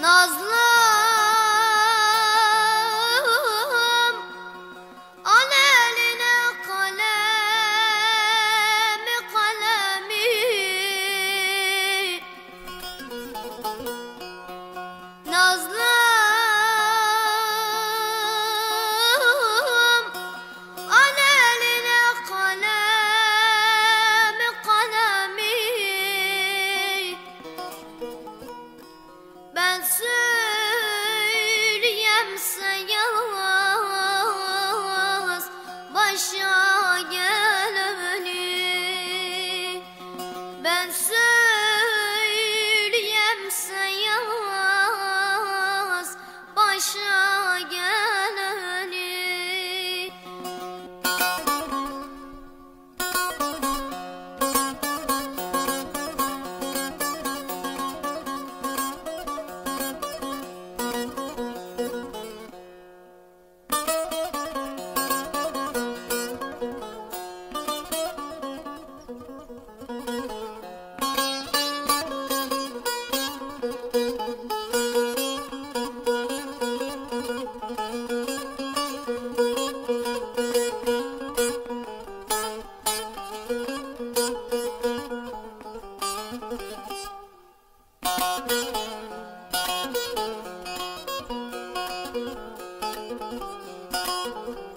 Nazlı! 是。Música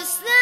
Christmas.